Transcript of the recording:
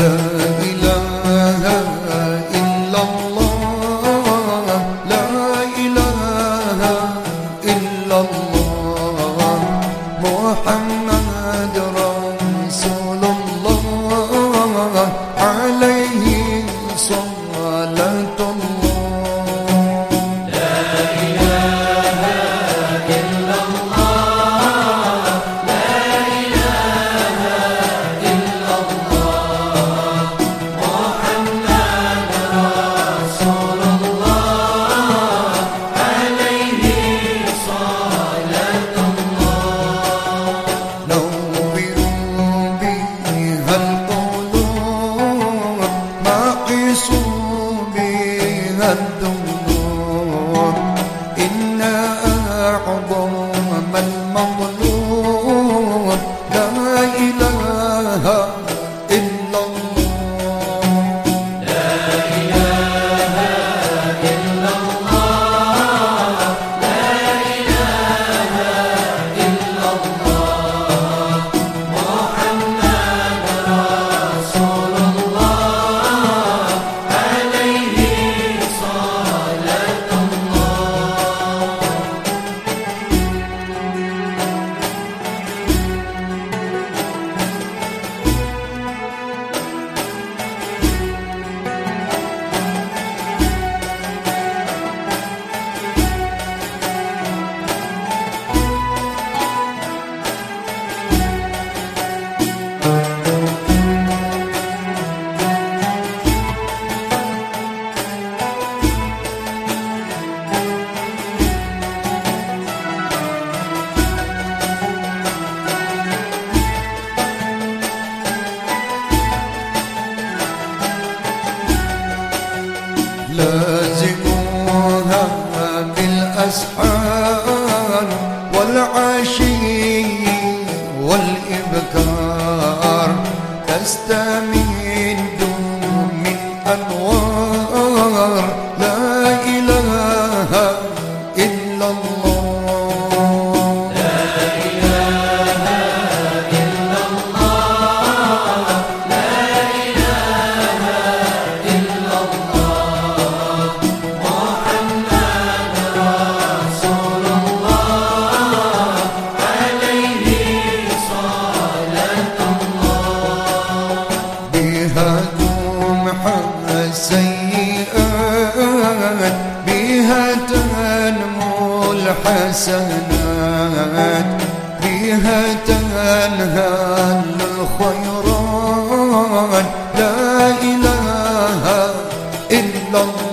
the mình mong muốn luôn بالأسحار والعشي والإبكار تستمد من أنوار لا إله إلا الله. السيئات بها تنمو الحسنات بها تنهل الخيرات لا إله إلا الله.